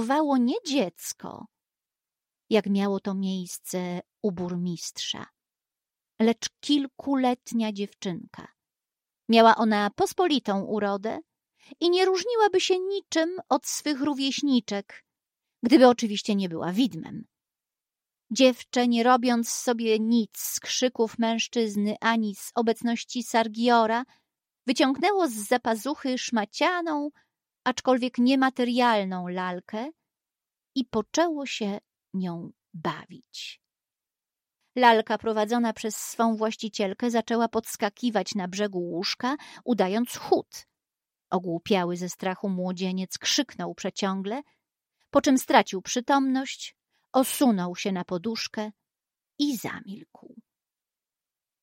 lewitowało nie dziecko, jak miało to miejsce u burmistrza, lecz kilkuletnia dziewczynka. Miała ona pospolitą urodę i nie różniłaby się niczym od swych rówieśniczek, gdyby oczywiście nie była widmem. Dziewczę, nie robiąc sobie nic z krzyków mężczyzny ani z obecności Sargiora, wyciągnęło z zapazuchy szmacianą, aczkolwiek niematerialną lalkę i poczęło się nią bawić. Lalka prowadzona przez swą właścicielkę zaczęła podskakiwać na brzegu łóżka, udając chód. Ogłupiały ze strachu młodzieniec krzyknął przeciągle, po czym stracił przytomność, osunął się na poduszkę i zamilkł.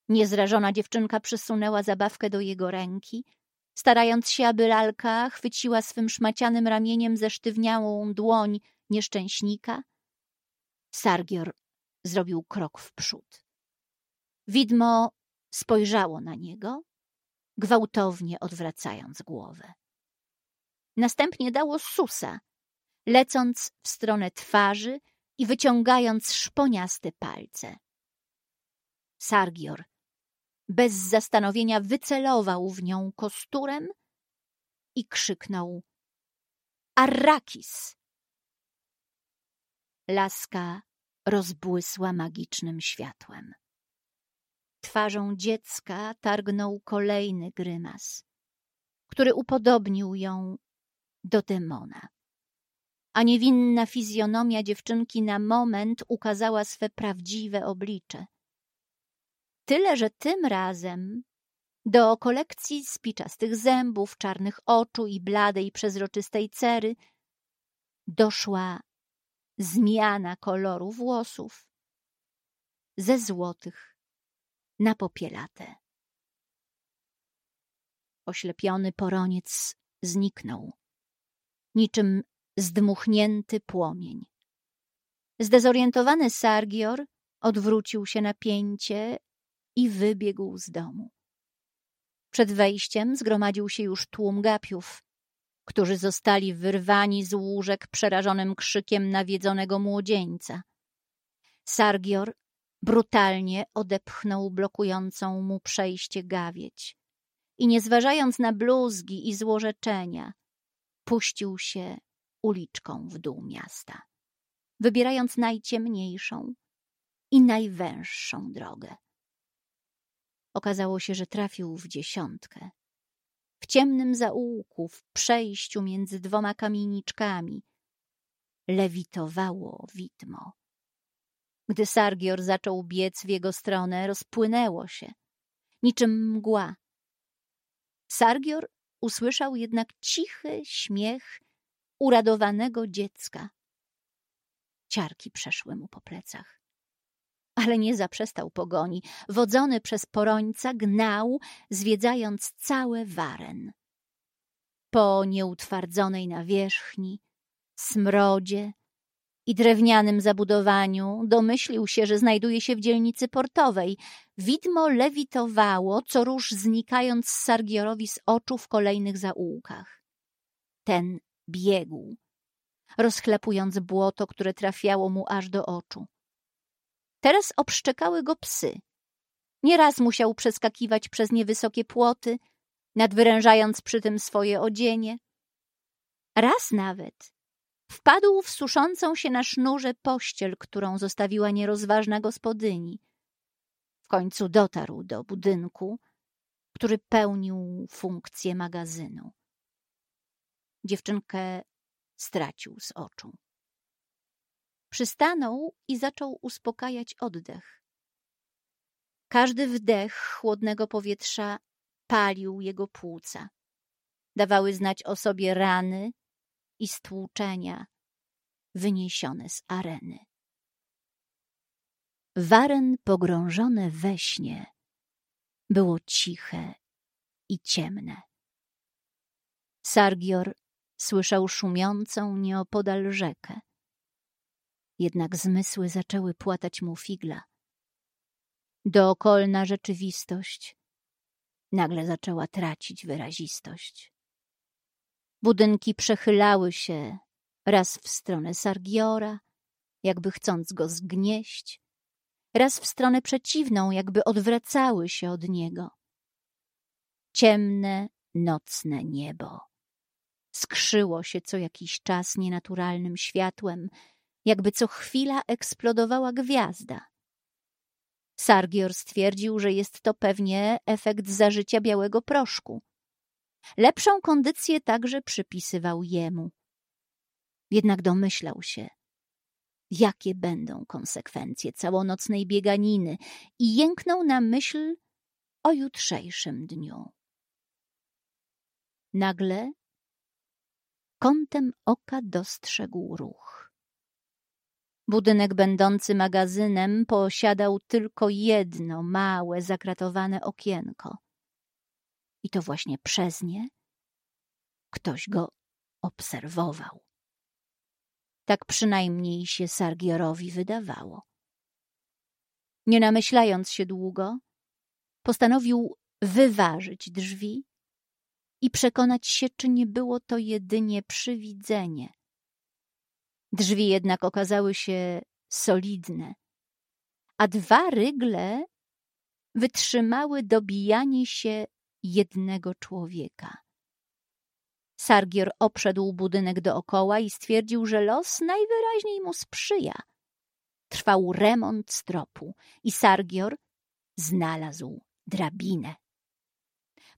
Niezrażona dziewczynka przysunęła zabawkę do jego ręki, starając się, aby lalka chwyciła swym szmacianym ramieniem zesztywniałą dłoń nieszczęśnika. Sargior zrobił krok w przód. Widmo spojrzało na niego, gwałtownie odwracając głowę. Następnie dało susa, lecąc w stronę twarzy i wyciągając szponiaste palce. Sargior bez zastanowienia wycelował w nią kosturem i krzyknął Arrakis! Laska rozbłysła magicznym światłem. Twarzą dziecka targnął kolejny grymas, który upodobnił ją do demona. A niewinna fizjonomia dziewczynki na moment ukazała swe prawdziwe oblicze. Tyle, że tym razem do kolekcji spiczastych zębów, czarnych oczu i bladej, przezroczystej cery doszła zmiana koloru włosów ze złotych na popielate. Oślepiony poroniec zniknął, niczym zdmuchnięty płomień. Zdezorientowany Sargior odwrócił się na pięcie i wybiegł z domu. Przed wejściem zgromadził się już tłum gapiów, którzy zostali wyrwani z łóżek przerażonym krzykiem nawiedzonego młodzieńca. Sargior brutalnie odepchnął blokującą mu przejście gawieć i nie zważając na bluzgi i złorzeczenia, puścił się uliczką w dół miasta, wybierając najciemniejszą i najwęższą drogę. Okazało się, że trafił w dziesiątkę. W ciemnym zaułku, w przejściu między dwoma kamieniczkami, lewitowało widmo. Gdy Sargior zaczął biec w jego stronę, rozpłynęło się, niczym mgła. Sargior usłyszał jednak cichy śmiech uradowanego dziecka. Ciarki przeszły mu po plecach ale nie zaprzestał pogoni. Wodzony przez porońca gnał, zwiedzając całe Waren. Po nieutwardzonej nawierzchni, smrodzie i drewnianym zabudowaniu domyślił się, że znajduje się w dzielnicy portowej. Widmo lewitowało, co róż znikając Sargiorowi z oczu w kolejnych zaułkach. Ten biegł, rozchlepując błoto, które trafiało mu aż do oczu. Teraz obszczekały go psy. Nieraz musiał przeskakiwać przez niewysokie płoty, nadwyrężając przy tym swoje odzienie. Raz nawet wpadł w suszącą się na sznurze pościel, którą zostawiła nierozważna gospodyni. W końcu dotarł do budynku, który pełnił funkcję magazynu. Dziewczynkę stracił z oczu. Przystanął i zaczął uspokajać oddech. Każdy wdech chłodnego powietrza palił jego płuca. Dawały znać o sobie rany i stłuczenia wyniesione z areny. Waren pogrążone we śnie było ciche i ciemne. Sargior słyszał szumiącą nieopodal rzekę. Jednak zmysły zaczęły płatać mu figla. Dookolna rzeczywistość nagle zaczęła tracić wyrazistość. Budynki przechylały się, raz w stronę Sargiora, jakby chcąc go zgnieść, raz w stronę przeciwną, jakby odwracały się od niego. Ciemne, nocne niebo. Skrzyło się co jakiś czas nienaturalnym światłem, jakby co chwila eksplodowała gwiazda. Sargior stwierdził, że jest to pewnie efekt zażycia białego proszku. Lepszą kondycję także przypisywał jemu. Jednak domyślał się, jakie będą konsekwencje całonocnej bieganiny i jęknął na myśl o jutrzejszym dniu. Nagle kątem oka dostrzegł ruch. Budynek będący magazynem posiadał tylko jedno małe, zakratowane okienko. I to właśnie przez nie ktoś go obserwował. Tak przynajmniej się Sargiorowi wydawało. Nie namyślając się długo, postanowił wyważyć drzwi i przekonać się, czy nie było to jedynie przywidzenie. Drzwi jednak okazały się solidne, a dwa rygle wytrzymały dobijanie się jednego człowieka. Sargior obszedł budynek dookoła i stwierdził, że los najwyraźniej mu sprzyja. Trwał remont stropu i Sargior znalazł drabinę.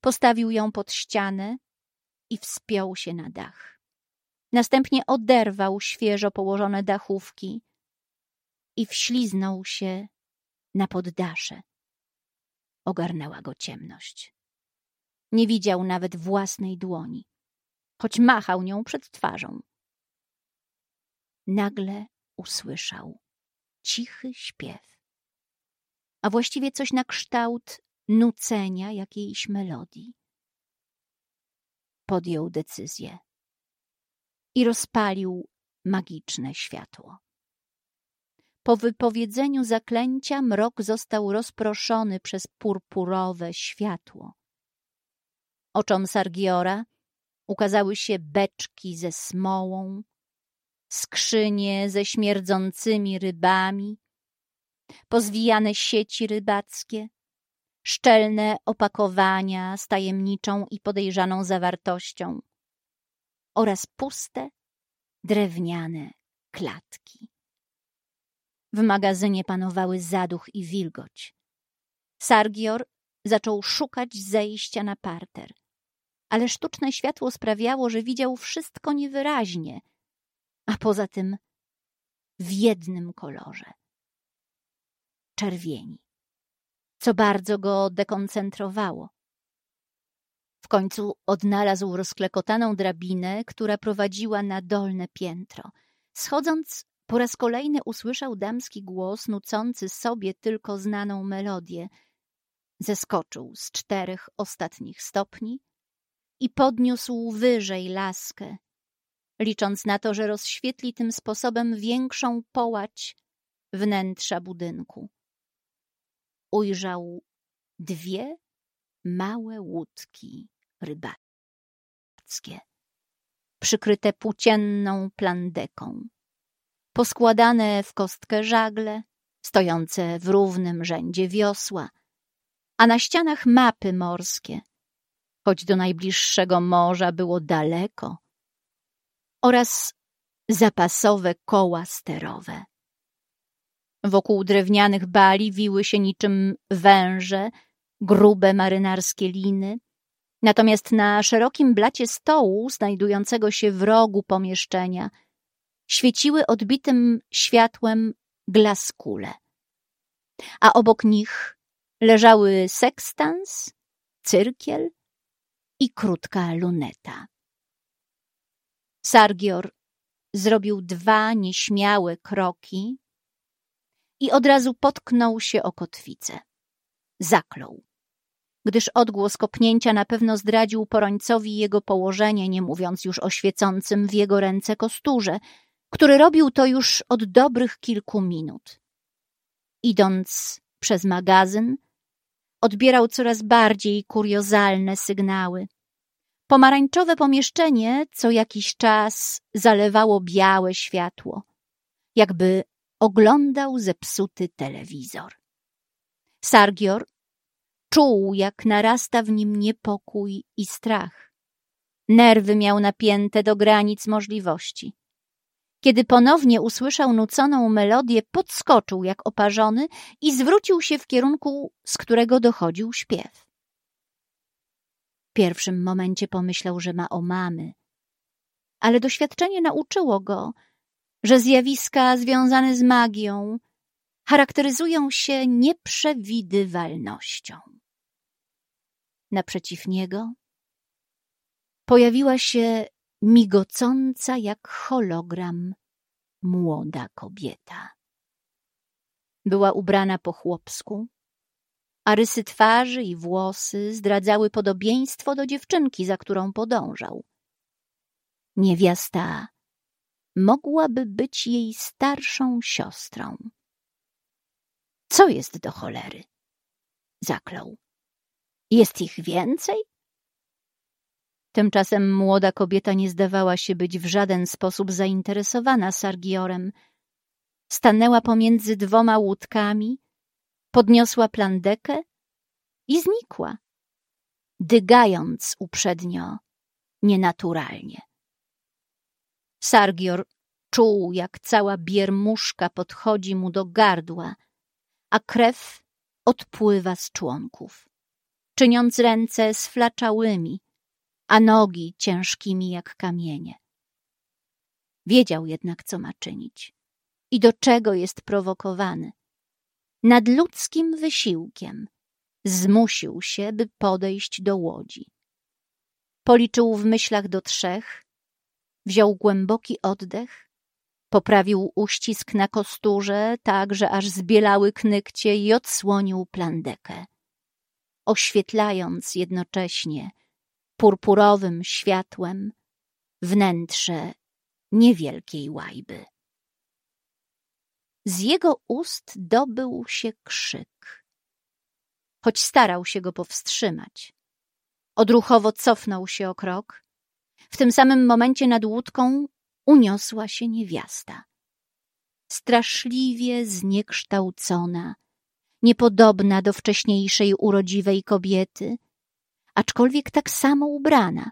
Postawił ją pod ścianę i wspiął się na dach. Następnie oderwał świeżo położone dachówki i wśliznął się na poddasze. Ogarnęła go ciemność. Nie widział nawet własnej dłoni, choć machał nią przed twarzą. Nagle usłyszał cichy śpiew, a właściwie coś na kształt nucenia jakiejś melodii. Podjął decyzję i rozpalił magiczne światło. Po wypowiedzeniu zaklęcia mrok został rozproszony przez purpurowe światło. Oczom Sargiora ukazały się beczki ze smołą, skrzynie ze śmierdzącymi rybami, pozwijane sieci rybackie, szczelne opakowania z tajemniczą i podejrzaną zawartością oraz puste, drewniane klatki. W magazynie panowały zaduch i wilgoć. Sargior zaczął szukać zejścia na parter, ale sztuczne światło sprawiało, że widział wszystko niewyraźnie, a poza tym w jednym kolorze czerwieni co bardzo go dekoncentrowało. W końcu odnalazł rozklekotaną drabinę, która prowadziła na dolne piętro. Schodząc, po raz kolejny usłyszał damski głos nucący sobie tylko znaną melodię. Zeskoczył z czterech ostatnich stopni i podniósł wyżej laskę, licząc na to, że rozświetli tym sposobem większą połać wnętrza budynku ujrzał dwie małe łódki rybackie, przykryte płócienną plandeką, poskładane w kostkę żagle, stojące w równym rzędzie wiosła, a na ścianach mapy morskie, choć do najbliższego morza było daleko, oraz zapasowe koła sterowe. Wokół drewnianych bali wiły się niczym węże, grube marynarskie liny. Natomiast na szerokim blacie stołu, znajdującego się w rogu pomieszczenia, świeciły odbitym światłem glaskule. A obok nich leżały sekstans, cyrkiel i krótka luneta. Sargior zrobił dwa nieśmiałe kroki i od razu potknął się o kotwicę. Zaklął. Gdyż odgłos kopnięcia na pewno zdradził porońcowi jego położenie, nie mówiąc już o świecącym w jego ręce kosturze, który robił to już od dobrych kilku minut. Idąc przez magazyn, odbierał coraz bardziej kuriozalne sygnały. Pomarańczowe pomieszczenie co jakiś czas zalewało białe światło, jakby oglądał zepsuty telewizor. Sargior czuł, jak narasta w nim niepokój i strach. Nerwy miał napięte do granic możliwości. Kiedy ponownie usłyszał nuconą melodię, podskoczył jak oparzony i zwrócił się w kierunku, z którego dochodził śpiew. W pierwszym momencie pomyślał, że ma o mamy, ale doświadczenie nauczyło go, że zjawiska związane z magią charakteryzują się nieprzewidywalnością. Naprzeciw niego pojawiła się migocąca jak hologram młoda kobieta. Była ubrana po chłopsku, a rysy twarzy i włosy zdradzały podobieństwo do dziewczynki, za którą podążał. Niewiasta mogłaby być jej starszą siostrą. Co jest do cholery? Zaklął. Jest ich więcej? Tymczasem młoda kobieta nie zdawała się być w żaden sposób zainteresowana Sargiorem. Stanęła pomiędzy dwoma łódkami, podniosła plandekę i znikła, dygając uprzednio nienaturalnie. Sargior czuł, jak cała biermuszka podchodzi mu do gardła, a krew odpływa z członków, czyniąc ręce sflaczałymi, a nogi ciężkimi jak kamienie. Wiedział jednak, co ma czynić i do czego jest prowokowany. Nadludzkim wysiłkiem zmusił się, by podejść do łodzi. Policzył w myślach do trzech, wziął głęboki oddech, poprawił uścisk na kosturze, tak, że aż zbielały knykcie i odsłonił plandekę, oświetlając jednocześnie purpurowym światłem wnętrze niewielkiej łajby. Z jego ust dobył się krzyk, choć starał się go powstrzymać. Odruchowo cofnął się o krok. W tym samym momencie nad łódką uniosła się niewiasta. Straszliwie zniekształcona, niepodobna do wcześniejszej urodziwej kobiety, aczkolwiek tak samo ubrana.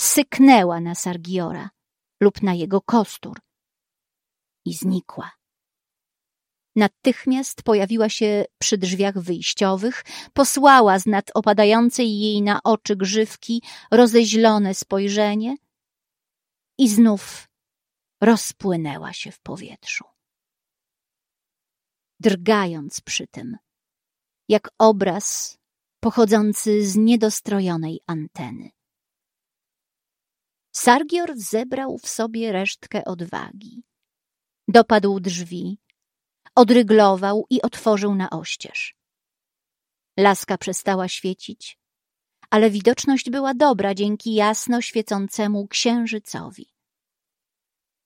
Syknęła na Sargiora lub na jego kostur i znikła. Natychmiast pojawiła się przy drzwiach wyjściowych, posłała z nad opadającej jej na oczy grzywki rozeźlone spojrzenie i znów rozpłynęła się w powietrzu. Drgając przy tym, jak obraz pochodzący z niedostrojonej anteny. Sargior zebrał w sobie resztkę odwagi. Dopadł drzwi, odryglował i otworzył na oścież. Laska przestała świecić, ale widoczność była dobra dzięki jasno świecącemu księżycowi.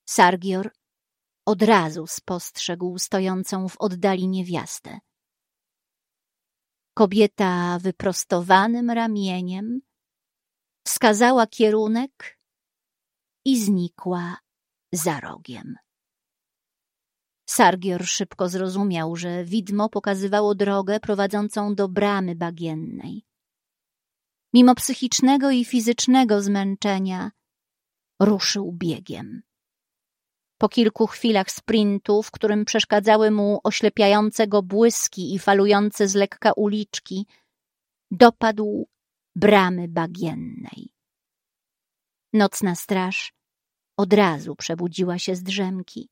Sargior od razu spostrzegł stojącą w oddali niewiastę. Kobieta wyprostowanym ramieniem wskazała kierunek i znikła za rogiem. Sargior szybko zrozumiał, że widmo pokazywało drogę prowadzącą do bramy bagiennej. Mimo psychicznego i fizycznego zmęczenia ruszył biegiem. Po kilku chwilach sprintu, w którym przeszkadzały mu oślepiające go błyski i falujące z lekka uliczki, dopadł bramy bagiennej. Nocna straż od razu przebudziła się z drzemki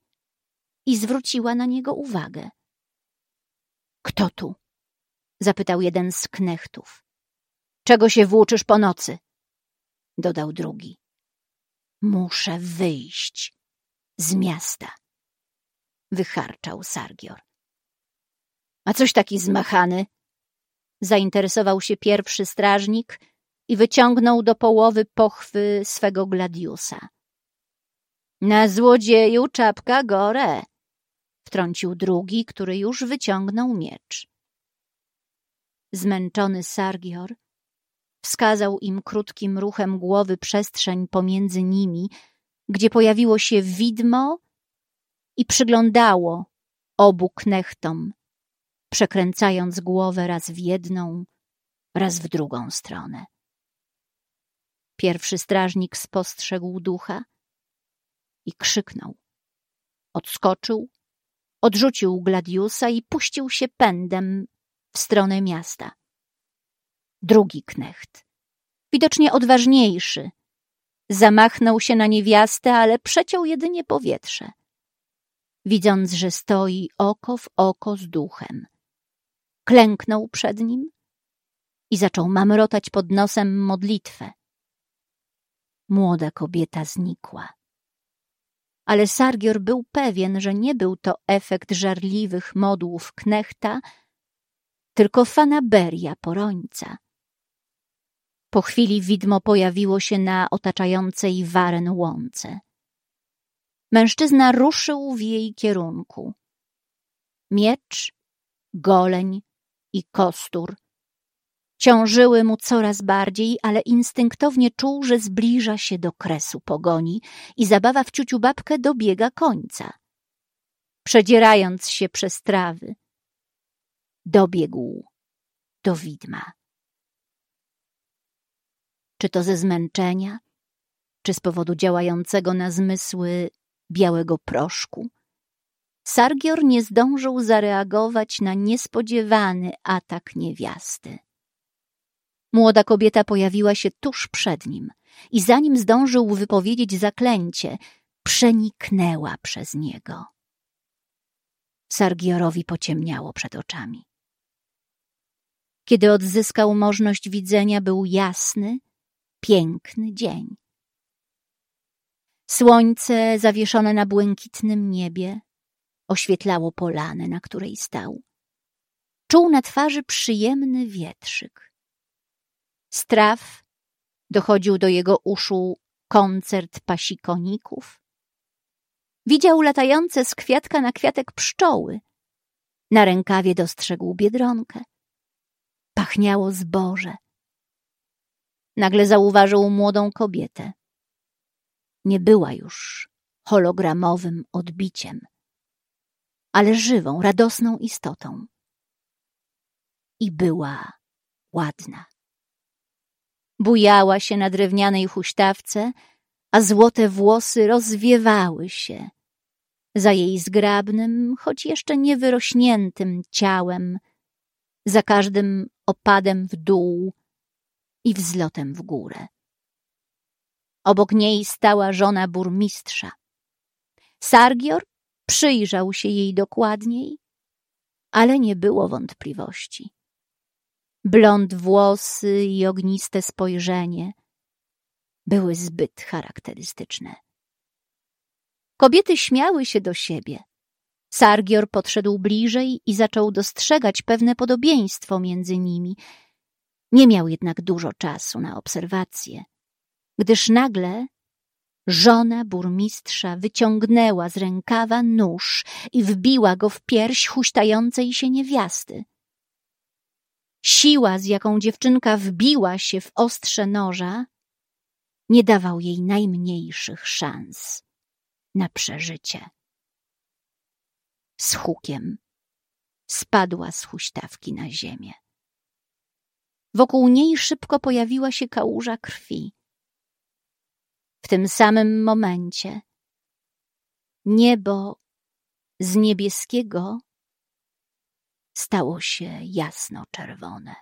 i zwróciła na niego uwagę. Kto tu? zapytał jeden z knechtów. Czego się włóczysz po nocy? dodał drugi. Muszę wyjść, z miasta. Wycharczał Sargior. A coś taki zmachany? Zainteresował się pierwszy strażnik i wyciągnął do połowy pochwy swego gladiusa. Na złodzieju czapka gore, wtrącił drugi, który już wyciągnął miecz. Zmęczony Sargior wskazał im krótkim ruchem głowy przestrzeń pomiędzy nimi, gdzie pojawiło się widmo i przyglądało obu knechtom, przekręcając głowę raz w jedną, raz w drugą stronę. Pierwszy strażnik spostrzegł ducha i krzyknął. Odskoczył, odrzucił Gladiusa i puścił się pędem w stronę miasta. Drugi knecht, widocznie odważniejszy, zamachnął się na niewiastę, ale przeciął jedynie powietrze. Widząc, że stoi oko w oko z duchem, klęknął przed nim i zaczął mamrotać pod nosem modlitwę. Młoda kobieta znikła. Ale Sargior był pewien, że nie był to efekt żarliwych modłów knechta, tylko fanaberia porońca. Po chwili widmo pojawiło się na otaczającej waren łące. Mężczyzna ruszył w jej kierunku. Miecz, goleń i kostur ciążyły mu coraz bardziej, ale instynktownie czuł, że zbliża się do kresu pogoni i zabawa w ciuciu babkę dobiega końca. Przedzierając się przez trawy, dobiegł do widma. Czy to ze zmęczenia, czy z powodu działającego na zmysły białego proszku? Sargior nie zdążył zareagować na niespodziewany atak niewiasty. Młoda kobieta pojawiła się tuż przed nim i zanim zdążył wypowiedzieć zaklęcie, przeniknęła przez niego. Sargiorowi pociemniało przed oczami. Kiedy odzyskał możność widzenia, był jasny, piękny dzień. Słońce zawieszone na błękitnym niebie oświetlało polanę, na której stał. Czuł na twarzy przyjemny wietrzyk. Straw dochodził do jego uszu koncert pasikoników. Widział latające z kwiatka na kwiatek pszczoły. Na rękawie dostrzegł biedronkę. Pachniało zboże. Nagle zauważył młodą kobietę. Nie była już hologramowym odbiciem, ale żywą, radosną istotą. I była ładna. Bujała się na drewnianej huśtawce, a złote włosy rozwiewały się za jej zgrabnym, choć jeszcze niewyrośniętym ciałem, za każdym opadem w dół i wzlotem w górę. Obok niej stała żona burmistrza. Sargior przyjrzał się jej dokładniej, ale nie było wątpliwości. Blond włosy i ogniste spojrzenie były zbyt charakterystyczne. Kobiety śmiały się do siebie. Sargior podszedł bliżej i zaczął dostrzegać pewne podobieństwo między nimi. Nie miał jednak dużo czasu na obserwacje, gdyż nagle żona burmistrza wyciągnęła z rękawa nóż i wbiła go w pierś huśtającej się niewiasty. Siła, z jaką dziewczynka wbiła się w ostrze noża, nie dawał jej najmniejszych szans na przeżycie. Z hukiem spadła z huśtawki na ziemię. Wokół niej szybko pojawiła się kałuża krwi. W tym samym momencie niebo z niebieskiego stało się jasno-czerwone.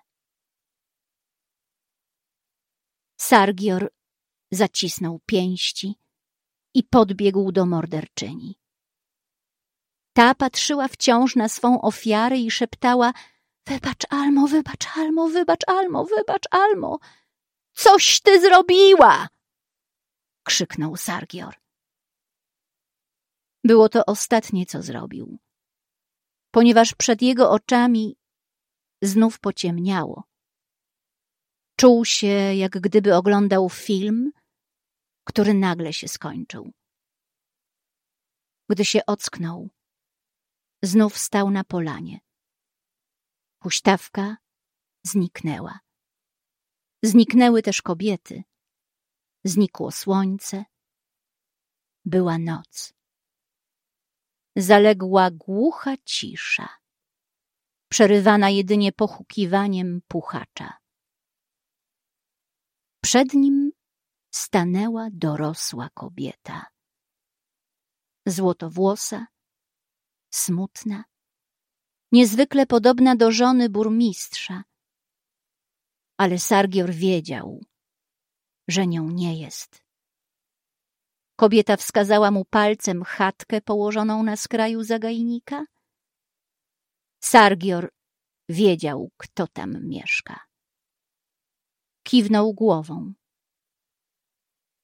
Sargior zacisnął pięści i podbiegł do morderczyni. Ta patrzyła wciąż na swą ofiarę i szeptała — Wybacz, Almo, wybacz, Almo, wybacz, Almo, wybacz, Almo! Coś ty zrobiła! — krzyknął Sargior. Było to ostatnie, co zrobił ponieważ przed jego oczami znów pociemniało. Czuł się, jak gdyby oglądał film, który nagle się skończył. Gdy się ocknął, znów stał na polanie. Huśtawka zniknęła. Zniknęły też kobiety. Znikło słońce. Była noc. Zaległa głucha cisza, przerywana jedynie pochukiwaniem puchacza. Przed nim stanęła dorosła kobieta. Złotowłosa, smutna, niezwykle podobna do żony burmistrza. Ale Sargior wiedział, że nią nie jest. Kobieta wskazała mu palcem chatkę położoną na skraju zagajnika. Sargior wiedział, kto tam mieszka. Kiwnął głową.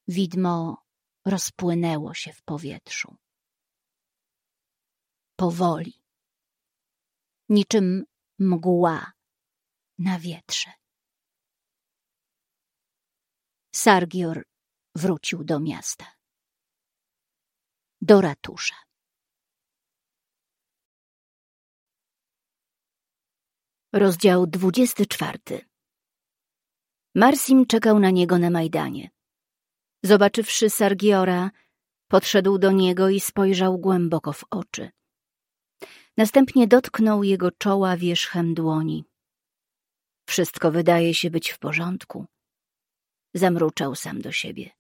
Widmo rozpłynęło się w powietrzu. Powoli, niczym mgła na wietrze. Sargior wrócił do miasta. Do ratusza. Rozdział dwudziesty czwarty Marsim czekał na niego na Majdanie. Zobaczywszy Sargiora, podszedł do niego i spojrzał głęboko w oczy. Następnie dotknął jego czoła wierzchem dłoni. Wszystko wydaje się być w porządku. Zamruczał sam do siebie.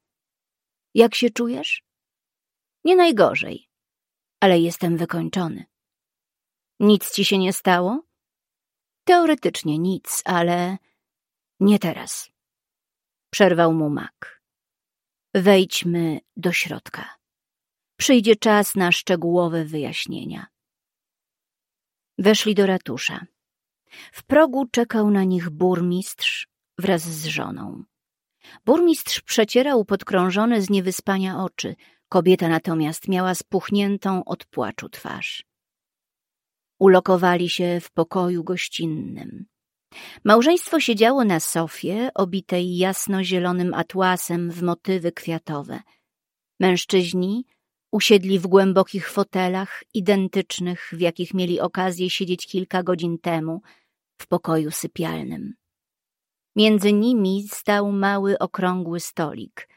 Jak się czujesz? Nie najgorzej, ale jestem wykończony. Nic ci się nie stało? Teoretycznie nic, ale nie teraz. Przerwał mu mak. Wejdźmy do środka. Przyjdzie czas na szczegółowe wyjaśnienia. Weszli do ratusza. W progu czekał na nich burmistrz wraz z żoną. Burmistrz przecierał podkrążone z niewyspania oczy, kobieta natomiast miała spuchniętą od płaczu twarz. Ulokowali się w pokoju gościnnym. Małżeństwo siedziało na sofie, obitej jasno-zielonym atłasem w motywy kwiatowe. Mężczyźni usiedli w głębokich fotelach, identycznych, w jakich mieli okazję siedzieć kilka godzin temu, w pokoju sypialnym. Między nimi stał mały, okrągły stolik,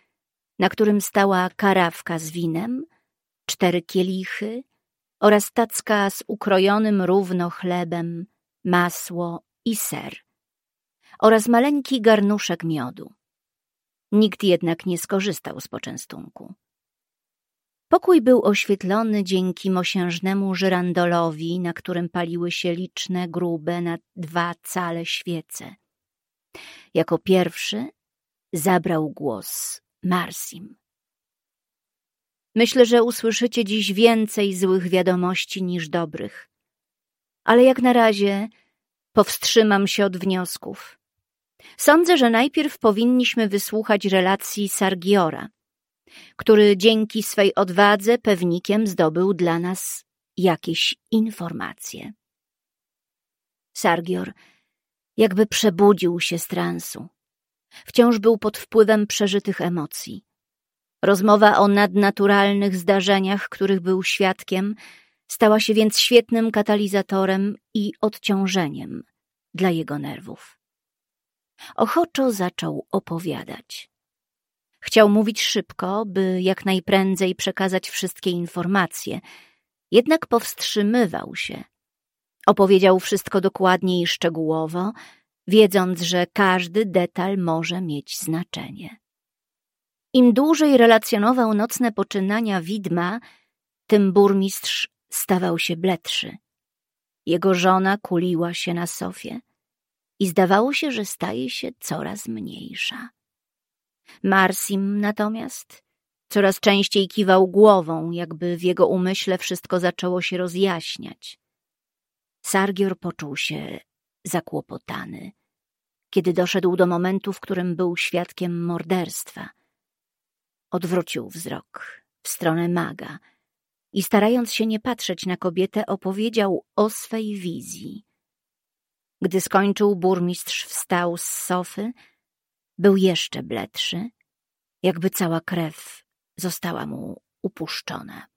na którym stała karawka z winem, cztery kielichy oraz tacka z ukrojonym równo chlebem, masło i ser oraz maleńki garnuszek miodu. Nikt jednak nie skorzystał z poczęstunku. Pokój był oświetlony dzięki mosiężnemu żyrandolowi, na którym paliły się liczne, grube na dwa cale świece. Jako pierwszy zabrał głos Marsim. Myślę, że usłyszycie dziś więcej złych wiadomości niż dobrych, ale jak na razie powstrzymam się od wniosków. Sądzę, że najpierw powinniśmy wysłuchać relacji Sargiora, który dzięki swej odwadze pewnikiem zdobył dla nas jakieś informacje. Sargior jakby przebudził się z transu. Wciąż był pod wpływem przeżytych emocji. Rozmowa o nadnaturalnych zdarzeniach, których był świadkiem, stała się więc świetnym katalizatorem i odciążeniem dla jego nerwów. Ochoczo zaczął opowiadać. Chciał mówić szybko, by jak najprędzej przekazać wszystkie informacje, jednak powstrzymywał się. Opowiedział wszystko dokładnie i szczegółowo, wiedząc, że każdy detal może mieć znaczenie. Im dłużej relacjonował nocne poczynania widma, tym burmistrz stawał się bledszy. Jego żona kuliła się na sofie i zdawało się, że staje się coraz mniejsza. Marsim natomiast coraz częściej kiwał głową, jakby w jego umyśle wszystko zaczęło się rozjaśniać. Sargior poczuł się zakłopotany, kiedy doszedł do momentu, w którym był świadkiem morderstwa. Odwrócił wzrok w stronę maga i starając się nie patrzeć na kobietę, opowiedział o swej wizji. Gdy skończył, burmistrz wstał z sofy, był jeszcze bledszy, jakby cała krew została mu upuszczona.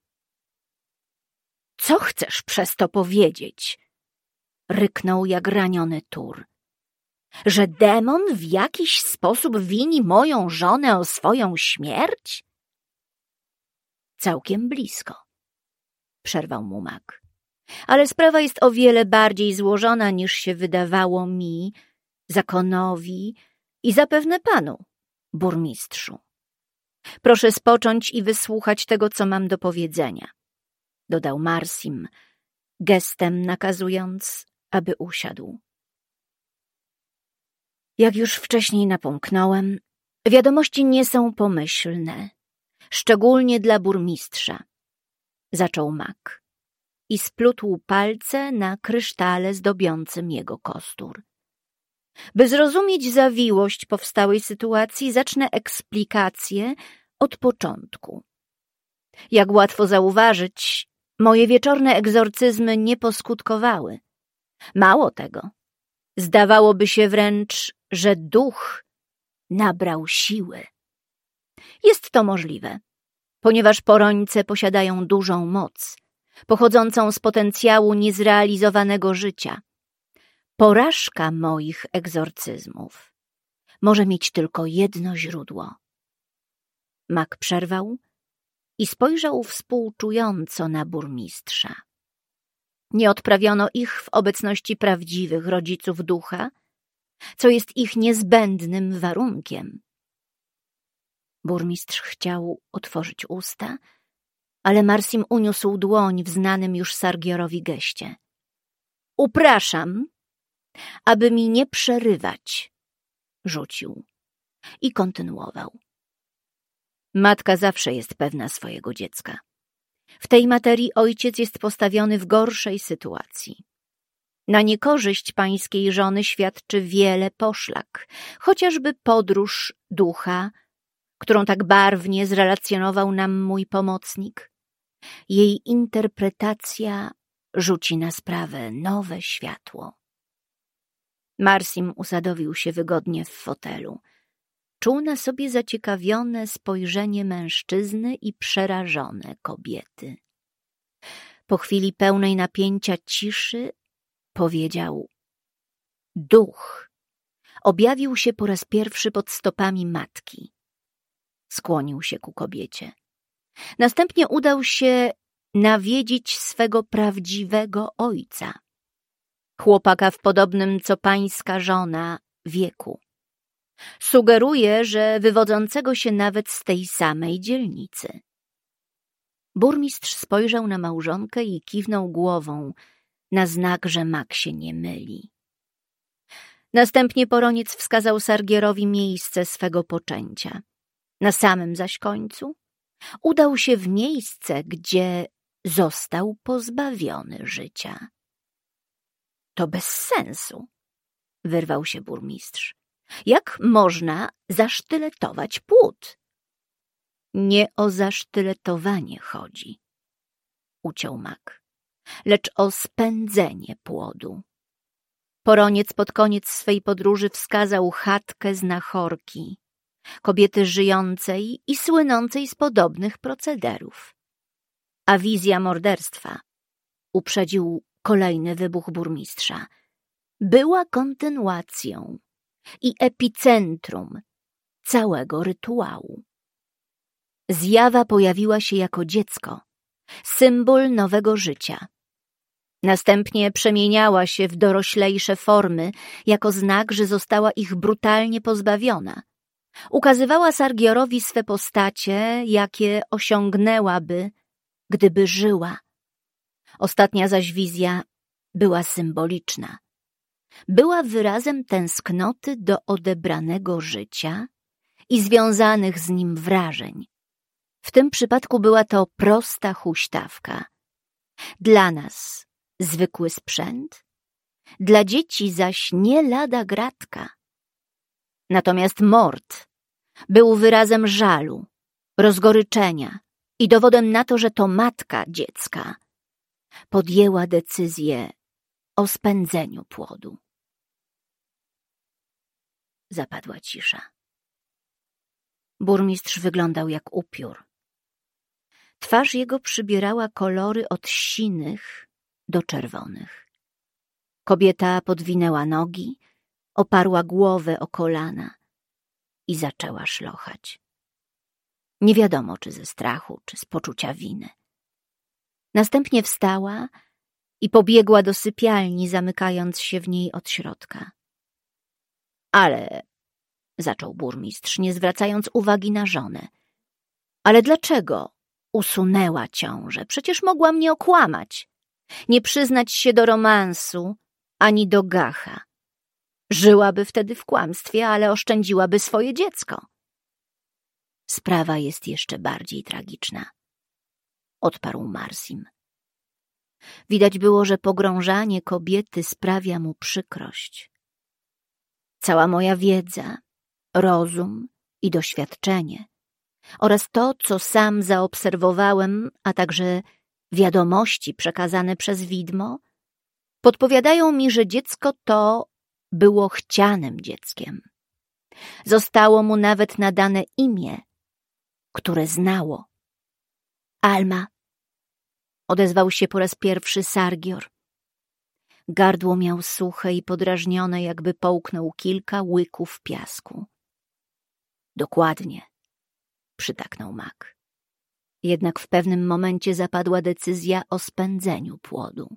Co chcesz przez to powiedzieć? Ryknął jak raniony tur. Że demon w jakiś sposób wini moją żonę o swoją śmierć? Całkiem blisko, przerwał mu mak. Ale sprawa jest o wiele bardziej złożona niż się wydawało mi, zakonowi i zapewne panu, burmistrzu. Proszę spocząć i wysłuchać tego, co mam do powiedzenia, dodał Marsim, gestem nakazując, aby usiadł. Jak już wcześniej napomknąłem, wiadomości nie są pomyślne, szczególnie dla burmistrza, zaczął Mak i splótł palce na krysztale zdobiącym jego kostur. By zrozumieć zawiłość powstałej sytuacji, zacznę eksplikację od początku. Jak łatwo zauważyć, moje wieczorne egzorcyzmy nie poskutkowały. Mało tego, zdawałoby się wręcz, że duch nabrał siły. Jest to możliwe, ponieważ porońce posiadają dużą moc, pochodzącą z potencjału niezrealizowanego życia. Porażka moich egzorcyzmów może mieć tylko jedno źródło. Mak przerwał i spojrzał współczująco na burmistrza. Nie odprawiono ich w obecności prawdziwych rodziców ducha, co jest ich niezbędnym warunkiem. Burmistrz chciał otworzyć usta, ale Marsim uniósł dłoń w znanym już Sargiorowi geście. Upraszam, aby mi nie przerywać, rzucił i kontynuował. Matka zawsze jest pewna swojego dziecka. W tej materii ojciec jest postawiony w gorszej sytuacji. Na niekorzyść pańskiej żony świadczy wiele poszlak, chociażby podróż ducha, którą tak barwnie zrelacjonował nam mój pomocnik. Jej interpretacja rzuci na sprawę nowe światło. Marsim usadowił się wygodnie w fotelu. Czuł na sobie zaciekawione spojrzenie mężczyzny i przerażone kobiety. Po chwili pełnej napięcia ciszy powiedział Duch objawił się po raz pierwszy pod stopami matki. Skłonił się ku kobiecie. Następnie udał się nawiedzić swego prawdziwego ojca. Chłopaka w podobnym co pańska żona wieku. Sugeruje, że wywodzącego się nawet z tej samej dzielnicy. Burmistrz spojrzał na małżonkę i kiwnął głową, na znak, że mak się nie myli. Następnie poroniec wskazał Sargierowi miejsce swego poczęcia. Na samym zaś końcu udał się w miejsce, gdzie został pozbawiony życia. To bez sensu, wyrwał się burmistrz. Jak można zasztyletować płód? Nie o zasztyletowanie chodzi, uciął mak, lecz o spędzenie płodu. Poroniec pod koniec swej podróży wskazał chatkę znachorki, kobiety żyjącej i słynącej z podobnych procederów. A wizja morderstwa, uprzedził kolejny wybuch burmistrza, była kontynuacją i epicentrum całego rytuału. Zjawa pojawiła się jako dziecko, symbol nowego życia. Następnie przemieniała się w doroślejsze formy, jako znak, że została ich brutalnie pozbawiona. Ukazywała Sargiorowi swe postacie, jakie osiągnęłaby, gdyby żyła. Ostatnia zaś wizja była symboliczna była wyrazem tęsknoty do odebranego życia i związanych z nim wrażeń. W tym przypadku była to prosta huśtawka. Dla nas zwykły sprzęt, dla dzieci zaś nie lada gratka. Natomiast mord był wyrazem żalu, rozgoryczenia i dowodem na to, że to matka dziecka podjęła decyzję o spędzeniu płodu. Zapadła cisza. Burmistrz wyglądał jak upiór. Twarz jego przybierała kolory od sinych do czerwonych. Kobieta podwinęła nogi, oparła głowę o kolana i zaczęła szlochać. Nie wiadomo, czy ze strachu, czy z poczucia winy. Następnie wstała i pobiegła do sypialni, zamykając się w niej od środka. Ale, zaczął burmistrz, nie zwracając uwagi na żonę. Ale dlaczego usunęła ciążę? Przecież mogła mnie okłamać. Nie przyznać się do romansu, ani do gacha. Żyłaby wtedy w kłamstwie, ale oszczędziłaby swoje dziecko. Sprawa jest jeszcze bardziej tragiczna, odparł Marsim. Widać było, że pogrążanie kobiety sprawia mu przykrość. Cała moja wiedza, rozum i doświadczenie oraz to, co sam zaobserwowałem, a także wiadomości przekazane przez widmo, podpowiadają mi, że dziecko to było chcianym dzieckiem. Zostało mu nawet nadane imię, które znało. Alma. Odezwał się po raz pierwszy Sargior. Gardło miał suche i podrażnione, jakby połknął kilka łyków piasku. Dokładnie, przytaknął mak. Jednak w pewnym momencie zapadła decyzja o spędzeniu płodu.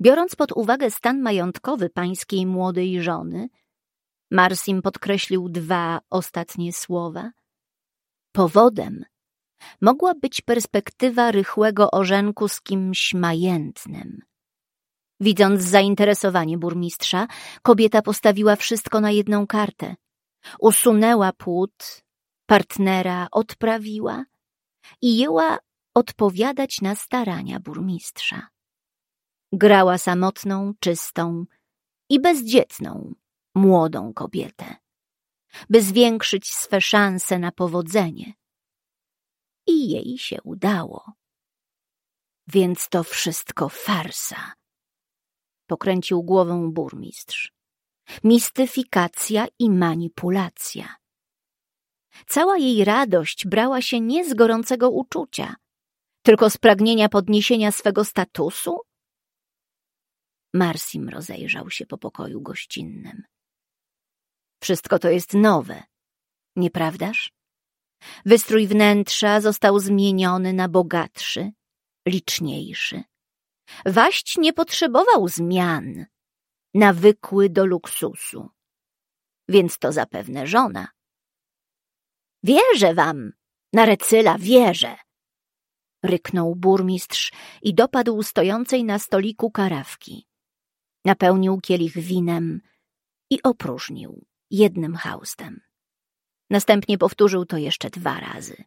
Biorąc pod uwagę stan majątkowy pańskiej młodej żony, Marsim podkreślił dwa ostatnie słowa. Powodem mogła być perspektywa rychłego orzenku z kimś majętnym. Widząc zainteresowanie burmistrza, kobieta postawiła wszystko na jedną kartę. Usunęła płód, partnera odprawiła i jęła odpowiadać na starania burmistrza. Grała samotną, czystą i bezdzietną, młodą kobietę, by zwiększyć swe szanse na powodzenie. I jej się udało. Więc to wszystko farsa. Pokręcił głową burmistrz. Mistyfikacja i manipulacja. Cała jej radość brała się nie z gorącego uczucia, tylko z pragnienia podniesienia swego statusu Marsim rozejrzał się po pokoju gościnnym. Wszystko to jest nowe, nieprawdaż? Wystrój wnętrza został zmieniony na bogatszy, liczniejszy. Waść nie potrzebował zmian, nawykły do luksusu. Więc to zapewne żona. Wierzę wam, Narecyla, wierzę! Ryknął burmistrz i dopadł stojącej na stoliku karawki. Napełnił kielich winem i opróżnił jednym haustem. Następnie powtórzył to jeszcze dwa razy.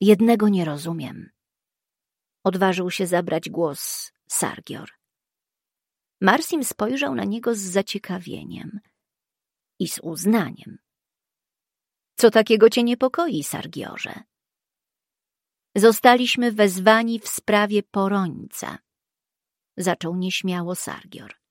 Jednego nie rozumiem. Odważył się zabrać głos Sargior. Marsim spojrzał na niego z zaciekawieniem i z uznaniem. Co takiego cię niepokoi, Sargiorze? Zostaliśmy wezwani w sprawie porońca, zaczął nieśmiało Sargior.